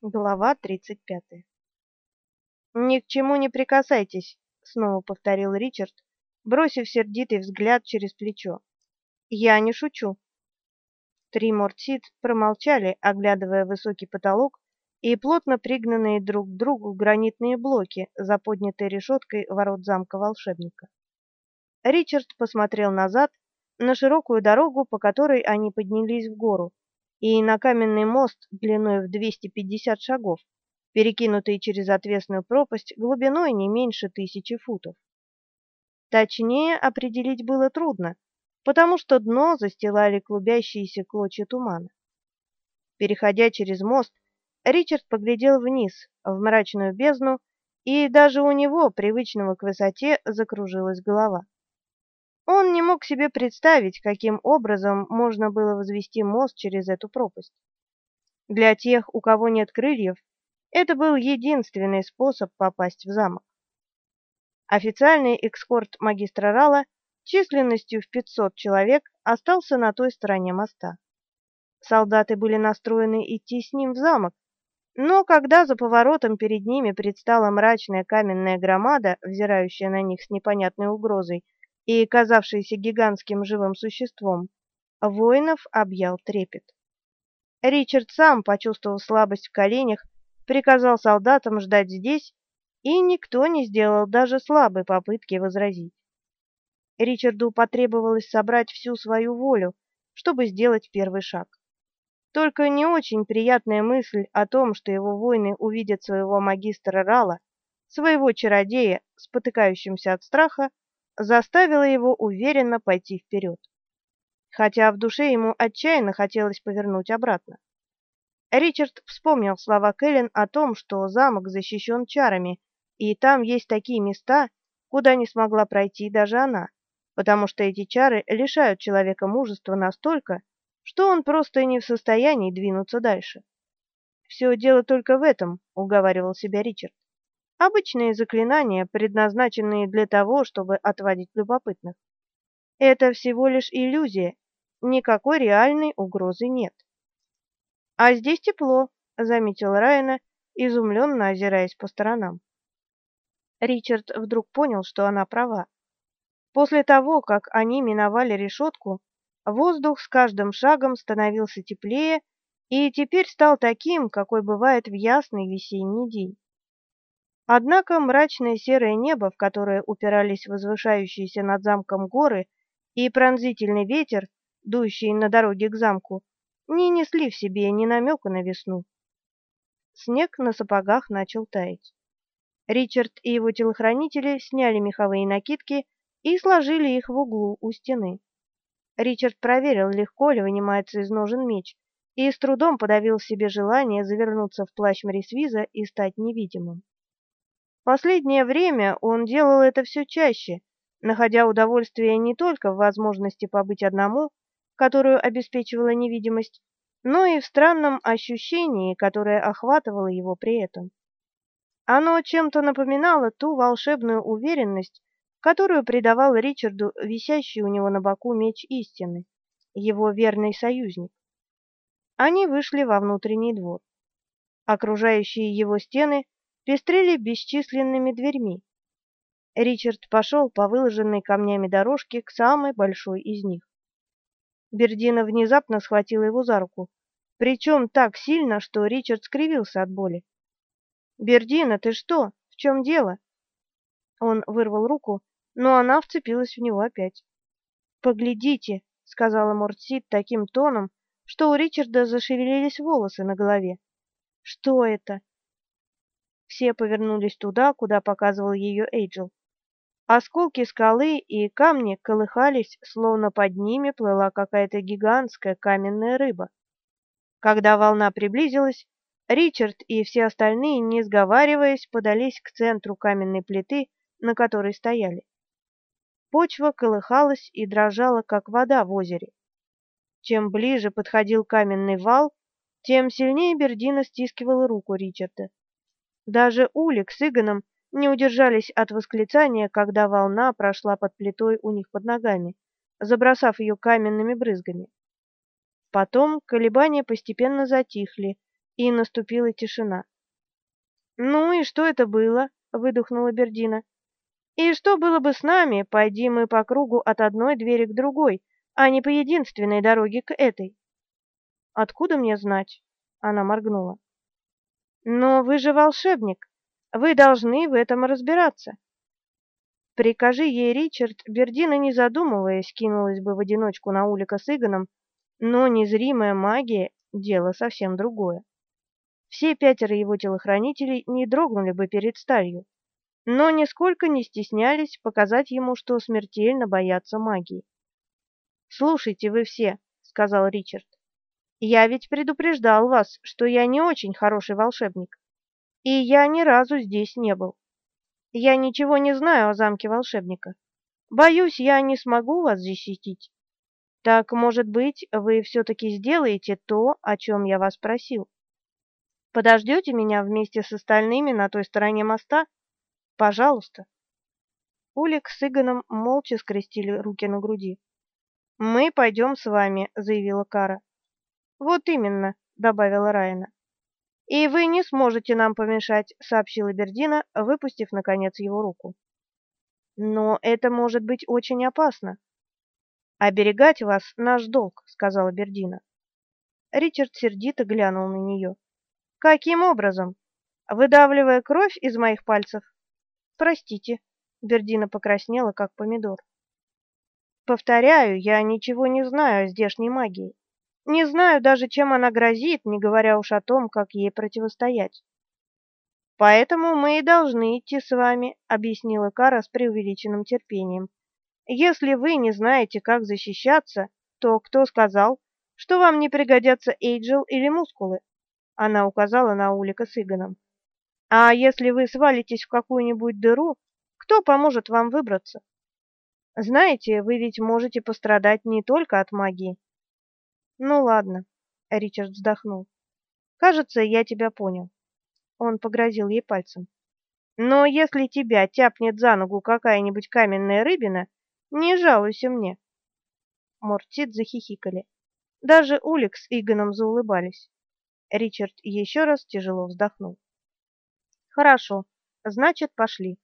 Глава 35. «Ни к чему не прикасайтесь», — снова повторил Ричард, бросив сердитый взгляд через плечо. «Я не шучу». Три Мортсид промолчали, оглядывая высокий потолок и плотно пригнанные друг к другу гранитные блоки за поднятой решеткой ворот замка волшебника. Ричард посмотрел назад на широкую дорогу, по которой они поднялись в гору, и на каменный мост длиной в 250 шагов, перекинутый через отвесную пропасть глубиной не меньше тысячи футов. Точнее определить было трудно, потому что дно застилали клубящиеся клочья тумана. Переходя через мост, Ричард поглядел вниз, в мрачную бездну, и даже у него, привычного к высоте, закружилась голова. Он не мог себе представить, каким образом можно было возвести мост через эту пропасть. Для тех, у кого нет крыльев, это был единственный способ попасть в замок. Официальный экскорт магистра Рала численностью в 500 человек остался на той стороне моста. Солдаты были настроены идти с ним в замок, но когда за поворотом перед ними предстала мрачная каменная громада, взирающая на них с непонятной угрозой, и казавшийся гигантским живым существом, воинов объял трепет. Ричард сам почувствовал слабость в коленях, приказал солдатам ждать здесь, и никто не сделал даже слабой попытки возразить. Ричарду потребовалось собрать всю свою волю, чтобы сделать первый шаг. Только не очень приятная мысль о том, что его воины увидят своего магистра Рала, своего чародея, спотыкающимся от страха, заставило его уверенно пойти вперед. Хотя в душе ему отчаянно хотелось повернуть обратно. Ричард вспомнил слова Кэлен о том, что замок защищен чарами, и там есть такие места, куда не смогла пройти даже она, потому что эти чары лишают человека мужества настолько, что он просто не в состоянии двинуться дальше. «Все дело только в этом», — уговаривал себя Ричард. Обычные заклинания, предназначенные для того, чтобы отводить любопытных. Это всего лишь иллюзия, никакой реальной угрозы нет. А здесь тепло, заметил Райана, изумленно озираясь по сторонам. Ричард вдруг понял, что она права. После того, как они миновали решетку, воздух с каждым шагом становился теплее и теперь стал таким, какой бывает в ясный весенний день. Однако мрачное серое небо, в которое упирались возвышающиеся над замком горы, и пронзительный ветер, дующий на дороге к замку, не несли в себе ни намека на весну. Снег на сапогах начал таять. Ричард и его телохранители сняли меховые накидки и сложили их в углу у стены. Ричард проверил, легко ли вынимается из ножен меч, и с трудом подавил себе желание завернуться в плащ Морисвиза и стать невидимым. Последнее время он делал это все чаще, находя удовольствие не только в возможности побыть одному, которую обеспечивала невидимость, но и в странном ощущении, которое охватывало его при этом. Оно чем-то напоминало ту волшебную уверенность, которую придавал Ричарду висящий у него на боку меч истины, его верный союзник. Они вышли во внутренний двор. Окружающие его стены пестрели бесчисленными дверьми. Ричард пошел по выложенной камнями дорожке к самой большой из них. Бердина внезапно схватила его за руку, причем так сильно, что Ричард скривился от боли. «Бердина, ты что? В чем дело?» Он вырвал руку, но она вцепилась в него опять. «Поглядите», — сказала Мортсит таким тоном, что у Ричарда зашевелились волосы на голове. «Что это? Все повернулись туда, куда показывал ее Эйджел. Осколки скалы и камни колыхались, словно под ними плыла какая-то гигантская каменная рыба. Когда волна приблизилась, Ричард и все остальные, не сговариваясь, подались к центру каменной плиты, на которой стояли. Почва колыхалась и дрожала, как вода в озере. Чем ближе подходил каменный вал, тем сильнее Бердина стискивала руку Ричарда. Даже Улик с Игоном не удержались от восклицания, когда волна прошла под плитой у них под ногами, забросав ее каменными брызгами. Потом колебания постепенно затихли, И наступила тишина. «Ну и что это было?» — выдохнула Бердина. «И что было бы с нами, пойди мы по кругу от одной двери к другой, а не по единственной дороге к этой?» «Откуда мне знать?» — она моргнула. «Но вы же волшебник. Вы должны в этом разбираться». Прикажи ей, Ричард, Бердина, не задумываясь, кинулась бы в одиночку на Улика с Игоном, но незримая магия — дело совсем другое. Все пятеро его телохранителей не дрогнули бы перед сталью, но нисколько не стеснялись показать ему, что смертельно боятся магии. «Слушайте вы все», — сказал Ричард, — «я ведь предупреждал вас, что я не очень хороший волшебник, и я ни разу здесь не был. Я ничего не знаю о замке волшебника. Боюсь, я не смогу вас защитить. Так, может быть, вы все-таки сделаете то, о чем я вас просил? Подождете меня вместе с остальными на той стороне моста? Пожалуйста. Улик с Игоном молча скрестили руки на груди. «Мы пойдем с вами», — заявила Кара. «Вот именно», — добавила Райана. «И вы не сможете нам помешать», — сообщила Бердина, выпустив, наконец, его руку. «Но это может быть очень опасно». «Оберегать вас — наш долг», — сказала Бердина. Ричард сердито глянул на нее. «Каким образом? Выдавливая кровь из моих пальцев?» «Простите», — Бердина покраснела, как помидор. «Повторяю, я ничего не знаю о здешней магии. Не знаю даже, чем она грозит, не говоря уж о том, как ей противостоять. Поэтому мы и должны идти с вами, объяснила Кара с преувеличенным терпением. Если вы не знаете, как защищаться, то кто сказал, что вам не пригодятся Эйджел или мускулы? Она указала на Улика с Игоном. А если вы свалитесь в какую-нибудь дыру, кто поможет вам выбраться? Знаете, вы ведь можете пострадать не только от магии. Ну ладно, Ричард вздохнул. Кажется, я тебя понял. Он погрозил ей пальцем. Но если тебя тяпнет за ногу какая-нибудь каменная рыбина, не жалуйся мне. Мортит захихикали. Даже Улик с Игоном заулыбались. Ричард еще раз тяжело вздохнул. Хорошо, значит, пошли.